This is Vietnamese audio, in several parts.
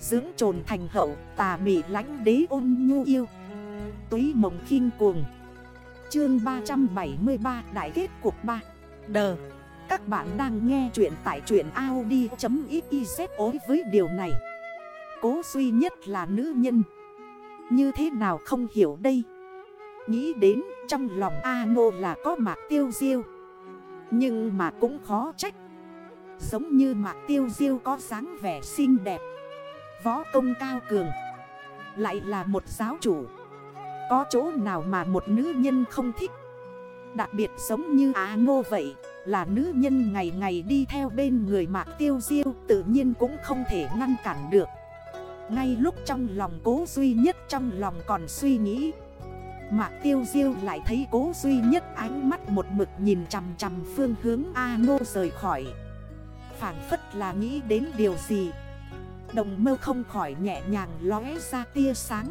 Dưỡng trồn thành hậu, tà mị lánh đế ôn nhu yêu. Túy mộng khinh cuồng. Chương 373 Đại kết cuộc 3 Đờ Các bạn đang nghe chuyện tại truyện Audi.xyz ối với điều này. Cố duy nhất là nữ nhân. Như thế nào không hiểu đây? Nghĩ đến trong lòng A Nô là có mạc tiêu diêu. Nhưng mà cũng khó trách. Giống như mạc tiêu diêu có dáng vẻ xinh đẹp. Võ công cao cường. Lại là một giáo chủ. Có chỗ nào mà một nữ nhân không thích? Đặc biệt giống như Á Ngô vậy, Là nữ nhân ngày ngày đi theo bên người mạc tiêu diêu, Tự nhiên cũng không thể ngăn cản được. Ngay lúc trong lòng cố duy nhất, trong lòng còn suy nghĩ, Mạc tiêu diêu lại thấy cố duy nhất ánh mắt một mực nhìn chằm chằm phương hướng A Ngô rời khỏi. Phản phất là nghĩ đến điều gì Đồng mơ không khỏi nhẹ nhàng lóe ra tia sáng.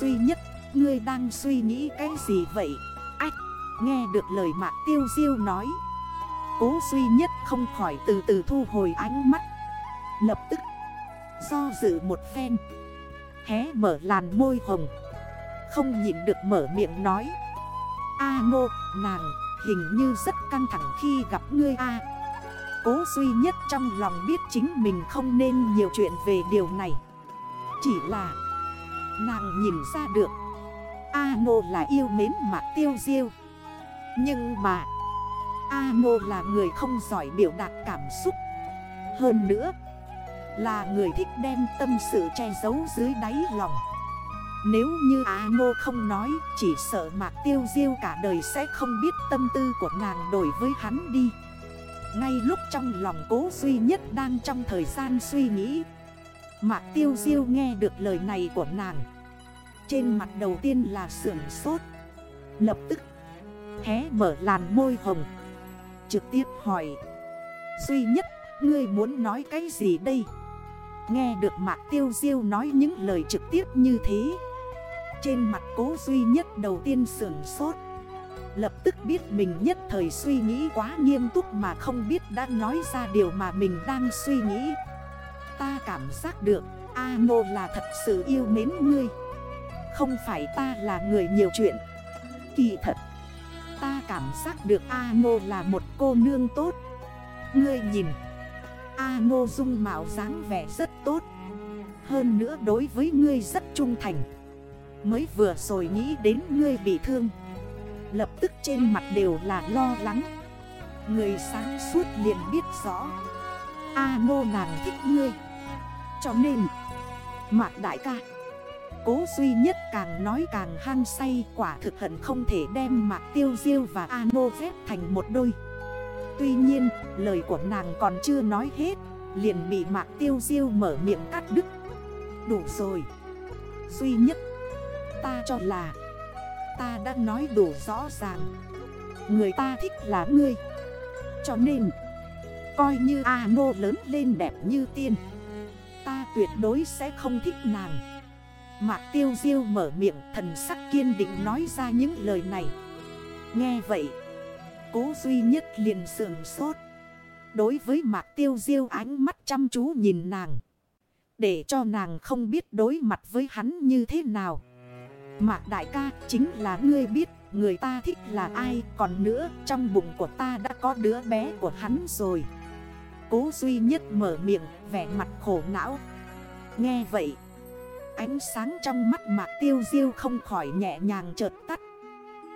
Duy nhất, ngươi đang suy nghĩ cái gì vậy? Ách, nghe được lời mạc tiêu diêu nói. Cố duy nhất không khỏi từ từ thu hồi ánh mắt. Lập tức, do dự một phen. Hé mở làn môi hồng. Không nhịn được mở miệng nói. A nô, nàng, hình như rất căng thẳng khi gặp ngươi A. Cố duy nhất trong lòng biết chính mình không nên nhiều chuyện về điều này. Chỉ là, nàng nhìn ra được A Nô là yêu mến mạc tiêu diêu. Nhưng mà A Nô là người không giỏi biểu đạt cảm xúc. Hơn nữa, Là người thích đem tâm sự che giấu dưới đáy lòng. Nếu như A Nô không nói, Chỉ sợ mạc tiêu diêu cả đời sẽ không biết tâm tư của nàng đổi với hắn đi ngay lúc trong lòng cố duy nhất đang trong thời gian suy nghĩ. Mạc tiêu diêu nghe được lời này của nàng. Trên mặt đầu tiên là sưởng sốt. Lập tức, hé mở làn môi hồng. Trực tiếp hỏi, Duy nhất, ngươi muốn nói cái gì đây? Nghe được Mạc Tiêu Diêu nói những lời trực tiếp như thế, Trên mặt cố duy nhất đầu tiên sưởng sốt. Lập tức biết mình nhất thời suy nghĩ quá nghiêm túc mà không biết đã nói ra điều mà mình đang suy nghĩ. Ta cảm giác được, A Nô là thật sự yêu mến ngươi. Không phải ta là người nhiều chuyện. Kỳ thật, Ta cảm giác được A Nô là một cô nương tốt. Ngươi nhìn, A Nô dung mạo dáng vẻ rất tốt. Hơn nữa đối với ngươi rất trung thành. Mới vừa rồi nghĩ đến ngươi bị thương. Lập tức trên mặt đều là lo lắng. Người sáng suốt liền biết rõ. A nô nàng thích ngươi. Cho nên Mạc đại ca, Cố duy nhất càng nói càng hăng say, Quả thực hận không thể đem Mạc tiêu diêu và A nô phép thành một đôi. Tuy nhiên, lời của nàng còn chưa nói hết, Liền bị Mạc tiêu diêu mở miệng cắt đứt. Đủ rồi. Duy nhất, Ta cho là Ta đã nói đủ rõ ràng. Người ta thích là ngươi. Cho nên, Coi như A Nô lớn lên đẹp như tiên, Ta tuyệt đối sẽ không thích nàng. Mạc tiêu diêu mở miệng thần sắc kiên định nói ra những lời này. Nghe vậy, Cố duy nhất liền sườn sốt. Đối với mạc tiêu diêu ánh mắt chăm chú nhìn nàng. Để cho nàng không biết đối mặt với hắn như thế nào. Mạc đại ca, chính là ngươi biết, người ta thích là ai. Còn nữa, trong bụng của ta đã có đứa bé của hắn rồi. Cố duy nhất mở miệng, vẻ mặt khổ não. Nghe vậy, Ánh sáng trong mắt mạc tiêu diêu không khỏi nhẹ nhàng chợt tắt.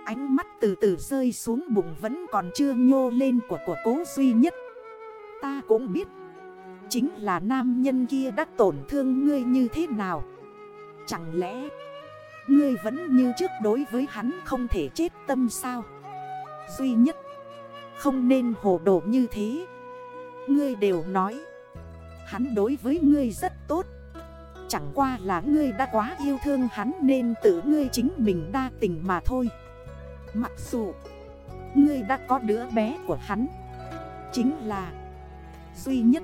Ánh mắt từ từ rơi xuống bụng vẫn còn chưa nhô lên của của cố duy nhất. Ta cũng biết, Chính là nam nhân kia đã tổn thương ngươi như thế nào. Chẳng lẽ Ngươi vẫn như trước đối với hắn không thể chết tâm sao? Duy nhất, Không nên hồ đồ như thế. Ngươi đều nói, Hắn đối với ngươi rất tốt. Chẳng qua là ngươi đã quá yêu thương hắn Nên tự ngươi chính mình đa tình mà thôi. Mặc dù, Ngươi đã có đứa bé của hắn, Chính là Duy nhất,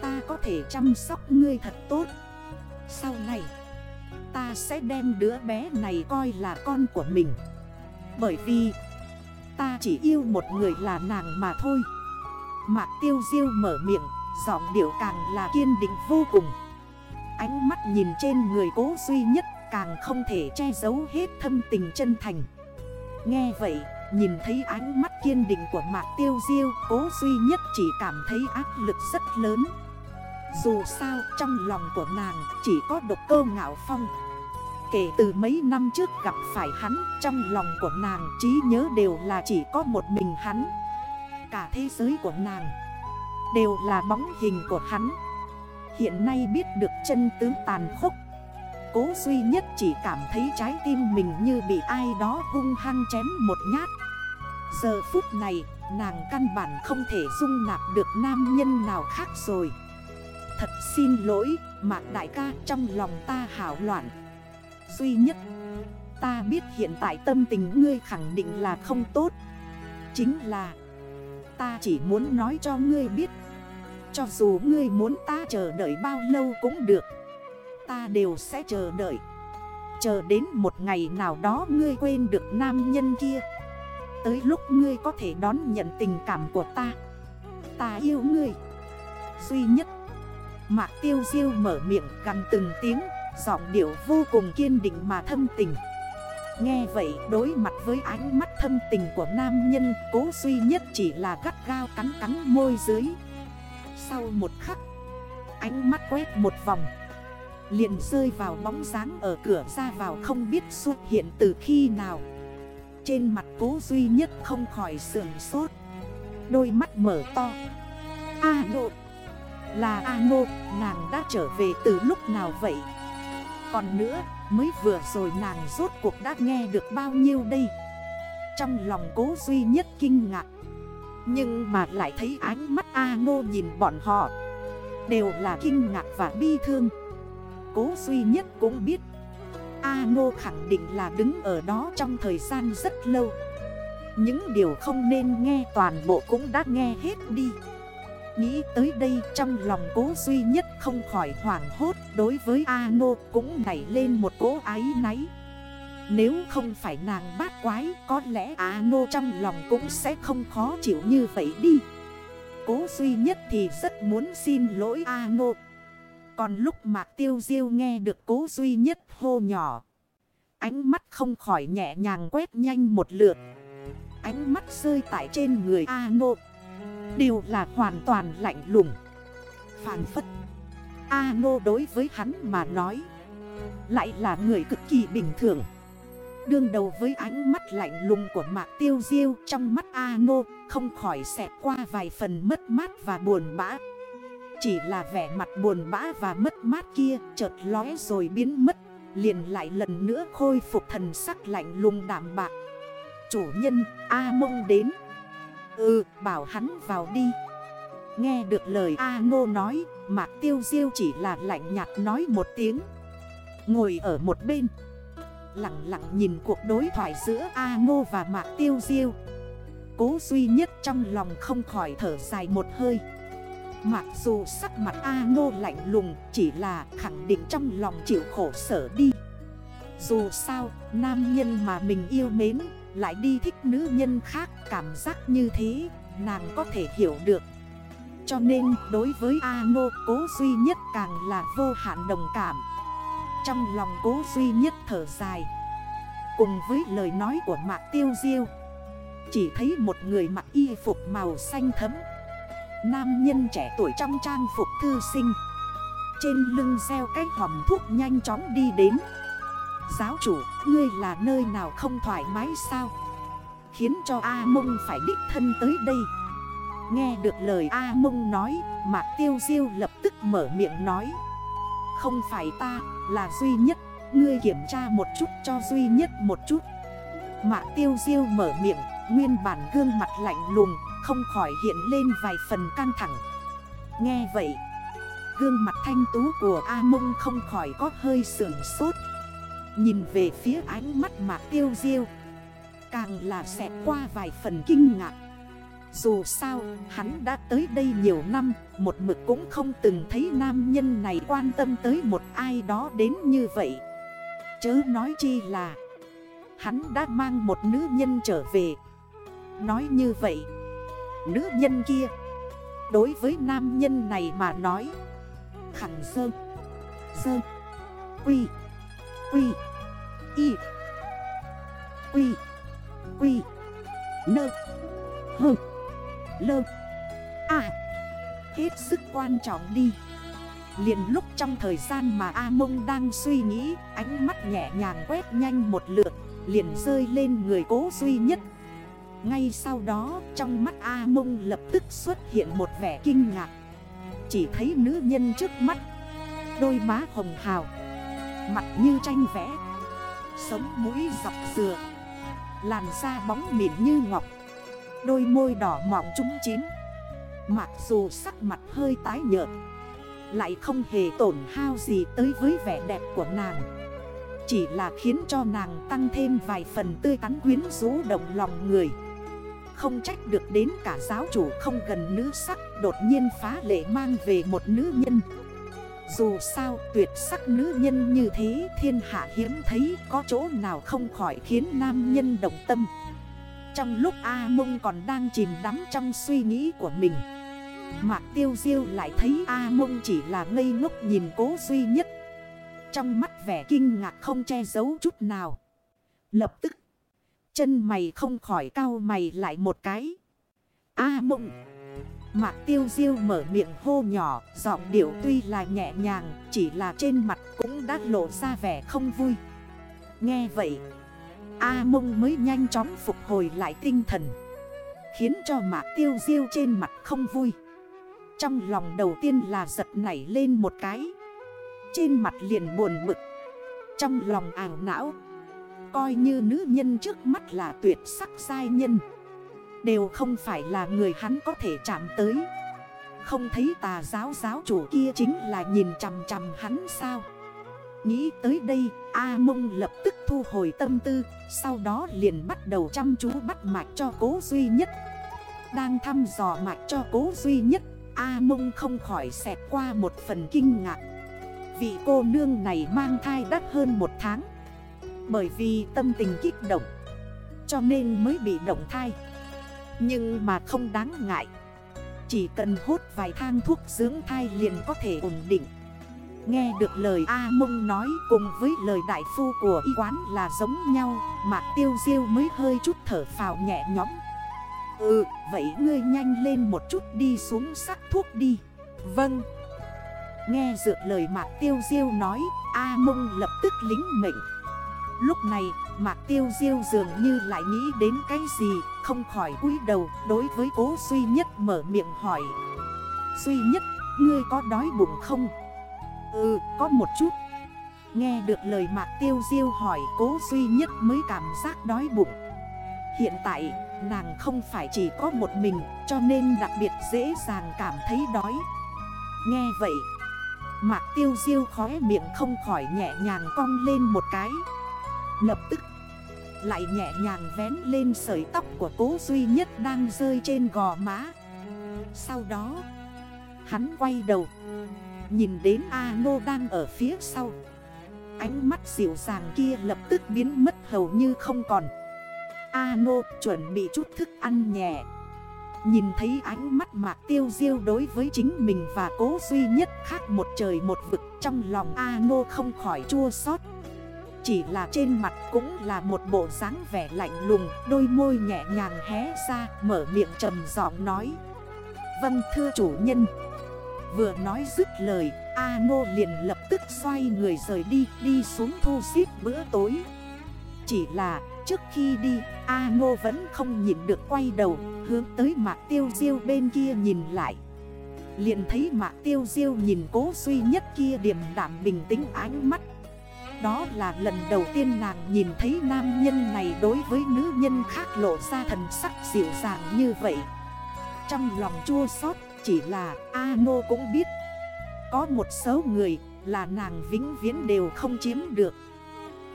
Ta có thể chăm sóc ngươi thật tốt. Sau này Ta sẽ đem đứa bé này coi là con của mình. Bởi vì Ta chỉ yêu một người là nàng mà thôi. Mạc tiêu diêu mở miệng Giọng điệu càng là kiên định vô cùng. Ánh mắt nhìn trên người cố duy nhất càng không thể che giấu hết thâm tình chân thành. Nghe vậy, nhìn thấy ánh mắt kiên định của Mạc Tiêu Diêu Cố duy nhất chỉ cảm thấy áp lực rất lớn. Dù sao, trong lòng của nàng chỉ có độc cơ ngạo phong. Kể từ mấy năm trước gặp phải hắn, Trong lòng của nàng trí nhớ đều là chỉ có một mình hắn. Cả thế giới của nàng Đều là bóng hình của hắn. Hiện nay biết được chân tướng tàn khốc, Cố duy nhất chỉ cảm thấy trái tim mình như bị ai đó hung hăng chém một nhát. Giờ phút này, nàng căn bản không thể dung nạp được nam nhân nào khác rồi. Thật xin lỗi Mạc đại ca trong lòng ta hảo loạn. Duy nhất, Ta biết hiện tại tâm tình ngươi khẳng định là không tốt. Chính là, Ta chỉ muốn nói cho ngươi biết. Cho dù ngươi muốn ta chờ đợi bao lâu cũng được. Ta đều sẽ chờ đợi. Chờ đến một ngày nào đó ngươi quên được nam nhân kia. Tới lúc ngươi có thể đón nhận tình cảm của ta. Ta yêu ngươi. Duy nhất Mạc tiêu diêu mở miệng gần từng tiếng, Giọng điệu vô cùng kiên định mà thâm tình. Nghe vậy, đối mặt với ánh mắt thâm tình của nam nhân, Cố duy nhất chỉ là gắt gao cắn cắn môi dưới. Sau một khắc, Ánh mắt quét một vòng, liền rơi vào bóng dáng ở cửa ra vào không biết xuất hiện từ khi nào. Trên mặt cố duy nhất không khỏi sườn sốt, Đôi mắt mở to. A nộ là A Ngô, nàng đã trở về từ lúc nào vậy? Còn nữa mới vừa rồi nàng rốt cuộc đã nghe được bao nhiêu đây? Trong lòng cố duy nhất kinh ngạc Nhưng mà lại thấy ánh mắt A Ngô nhìn bọn họ Đều là kinh ngạc và bi thương. Cố duy nhất cũng biết A Ngô khẳng định là đứng ở đó trong thời gian rất lâu. Những điều không nên nghe toàn bộ cũng đã nghe hết đi. Nghĩ tới đây trong lòng cố duy nhất không khỏi hoảng hốt Đối với A Ngô cũng nảy lên một cố ái náy Nếu không phải nàng bát quái, Có lẽ A Ngô trong lòng cũng sẽ không khó chịu như vậy đi Cố duy nhất thì rất muốn xin lỗi A Ngô còn lúc Mạc Tiêu Diêu nghe được cố duy nhất hô nhỏ. Ánh mắt không khỏi nhẹ nhàng quét nhanh một lượt. Ánh mắt rơi tại trên người A Nô. Đều là hoàn toàn lạnh lùng. Phản phất. A Nô đối với hắn mà nói. Lại là người cực kỳ bình thường. Đương đầu với ánh mắt lạnh lùng của Mạc Tiêu Diêu trong mắt A Nô không khỏi xẹt qua vài phần mất mát và buồn bã. Chỉ là vẻ mặt buồn bã và mất mát kia chợt lóe rồi biến mất, Liền lại lần nữa khôi phục thần sắc lạnh lùng đảm bạc Chủ nhân A mông đến Ừ bảo hắn vào đi. Nghe được lời A ngô nói, Mạc tiêu diêu chỉ là lạnh nhạt nói một tiếng. Ngồi ở một bên. Lặng lặng nhìn cuộc đối thoại giữa A ngô và Mạc tiêu diêu. Cố duy nhất trong lòng không khỏi thở dài một hơi. Mặc dù sắc mặt A Ngô lạnh lùng, Chỉ là khẳng định trong lòng chịu khổ sở đi. Dù sao, nam nhân mà mình yêu mến lại đi thích nữ nhân khác, Cảm giác như thế, Nàng có thể hiểu được. Cho nên, đối với A Ngô, cố duy nhất càng là vô hạn đồng cảm. Trong lòng cố duy nhất thở dài. Cùng với lời nói của Mạc Tiêu Diêu, Chỉ thấy một người mặc y phục màu xanh thấm Nam nhân trẻ tuổi trong trang phục thư sinh. Trên lưng gieo cái hòm thuốc nhanh chóng đi đến. Giáo chủ, ngươi là nơi nào không thoải mái sao? Khiến cho A Mông phải đích thân tới đây. Nghe được lời A Mông nói Mạc Tiêu Diêu lập tức mở miệng nói. Không phải ta, là duy nhất. Ngươi kiểm tra một chút cho duy nhất một chút. Mạc Tiêu Diêu mở miệng Nguyên bản gương mặt lạnh lùng không khỏi hiện lên vài phần căng thẳng. Nghe vậy Gương mặt thanh tú của A Mông không khỏi có hơi sưởng sốt. Nhìn về phía ánh mắt mạc tiêu diêu, Càng là sẽ qua vài phần kinh ngạc. Dù sao, hắn đã tới đây nhiều năm, Một mực cũng không từng thấy nam nhân này quan tâm tới một ai đó đến như vậy. Chớ nói chi là, Hắn đã mang một nữ nhân trở về. Nói như vậy, nữ nhân kia, Đối với nam nhân này mà nói, Khẳng sơ Sơ, Quy Quy. Y, Quy Quy, Nơ, Hơ, Lơ À Hết sức quan trọng đi. Liền lúc trong thời gian mà A Mông đang suy nghĩ, Ánh mắt nhẹ nhàng quét nhanh một lượt, Liền rơi lên người cố duy nhất. Ngay sau đó, trong mắt A Mông lập tức xuất hiện một vẻ kinh ngạc. Chỉ thấy nữ nhân trước mắt, Đôi má hồng hào, Mặt như tranh vẽ. Sống mũi dọc dừa. Làn da bóng mịn như ngọc. Đôi môi đỏ mọng trúng chín. Mặc dù sắc mặt hơi tái nhợt, Lại không hề tổn hao gì tới với vẻ đẹp của nàng. Chỉ là khiến cho nàng tăng thêm vài phần tươi tắn quyến rũ động lòng người. Không trách được đến cả giáo chủ không gần nữ sắc Đột nhiên phá lệ mang về một nữ nhân. Dù sao, tuyệt sắc nữ nhân như thế, thiên hạ hiếm thấy, Có chỗ nào không khỏi khiến nam nhân động tâm. Trong lúc A Mông còn đang chìm đắm trong suy nghĩ của mình, Mạc tiêu diêu lại thấy A mông chỉ là ngây ngốc nhìn cố duy nhất. Trong mắt vẻ kinh ngạc không che giấu chút nào. Lập tức, Chân mày không khỏi cao mày lại một cái. A mông Mạc tiêu diêu mở miệng hô nhỏ, Giọng điệu tuy là nhẹ nhàng, Chỉ là trên mặt cũng đã lộ ra vẻ không vui. Nghe vậy, A mông mới nhanh chóng phục hồi lại tinh thần, Khiến cho mạc tiêu diêu trên mặt không vui. Trong lòng đầu tiên là giật nảy lên một cái. Trên mặt liền buồn bực. Trong lòng ảo não, Coi như nữ nhân trước mắt là tuyệt sắc sai nhân. Đều không phải là người hắn có thể chạm tới. Không thấy tà giáo giáo chủ kia chính là nhìn chằm chằm hắn sao? Nghĩ tới đây A mông lập tức thu hồi tâm tư, Sau đó liền bắt đầu chăm chú bắt mạch cho cố duy nhất. Đang thăm dò mạch cho cố duy nhất A mông không khỏi xẹt qua một phần kinh ngạc. Vị cô nương này mang thai đắt hơn một tháng. Bởi vì tâm tình kích động, Cho nên mới bị động thai. Nhưng mà không đáng ngại. Chỉ cần hốt vài thang thuốc dưỡng thai liền có thể ổn định. Nghe được lời A Mông nói cùng với lời đại phu của y quán là giống nhau Mạc tiêu diêu mới hơi chút thở phào nhẹ nhõm. Ừ, vậy ngươi nhanh lên một chút đi xuống sắc thuốc đi. Vâng. Nghe dược lời Mạc Tiêu Diêu nói A Mông lập tức lính mệnh. Lúc này, Mạc Tiêu Diêu dường như lại nghĩ đến cái gì, Không khỏi cúi đầu, đối với cố duy nhất mở miệng hỏi. Duy nhất, ngươi có đói bụng không? Ừ có một chút. Nghe được lời Mạc Tiêu Diêu hỏi, cố duy nhất mới cảm giác đói bụng. Hiện tại, nàng không phải chỉ có một mình, cho nên đặc biệt dễ dàng cảm thấy đói. Nghe vậy, Mạc tiêu diêu khóe miệng không khỏi nhẹ nhàng cong lên một cái. Lập tức, Lại nhẹ nhàng vén lên sợi tóc của cố duy nhất đang rơi trên gò má. Sau đó, Hắn quay đầu, Nhìn đến A Nô đang ở phía sau. Ánh mắt dịu dàng kia lập tức biến mất hầu như không còn. A nô chuẩn bị chút thức ăn nhẹ. Nhìn thấy ánh mắt mạc tiêu diêu đối với chính mình và cố duy nhất khác một trời một vực, Trong lòng A nô không khỏi chua xót. Chỉ là trên mặt cũng là một bộ dáng vẻ lạnh lùng Đôi môi nhẹ nhàng hé ra mở miệng trầm giọng nói Vâng thưa chủ nhân Vừa nói dứt lời A nô liền lập tức xoay người rời đi Đi xuống thu xếp bữa tối Chỉ là Trước khi đi, A Ngô vẫn không nhìn được quay đầu, hướng tới mạc tiêu diêu bên kia nhìn lại. liền thấy mạc tiêu diêu nhìn cố suy nhất kia điềm đạm bình tĩnh ánh mắt. Đó là lần đầu tiên nàng nhìn thấy nam nhân này đối với nữ nhân khác lộ ra thần sắc dịu dàng như vậy. Trong lòng chua xót, chỉ là A Nô cũng biết. Có một số người là nàng vĩnh viễn đều không chiếm được.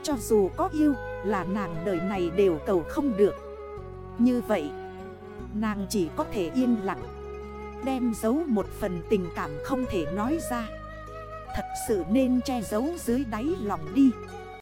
Cho dù có yêu, là nàng đời này đều cầu không được. Như vậy, Nàng chỉ có thể yên lặng, Đem giấu một phần tình cảm không thể nói ra. Thật sự nên che giấu dưới đáy lòng đi.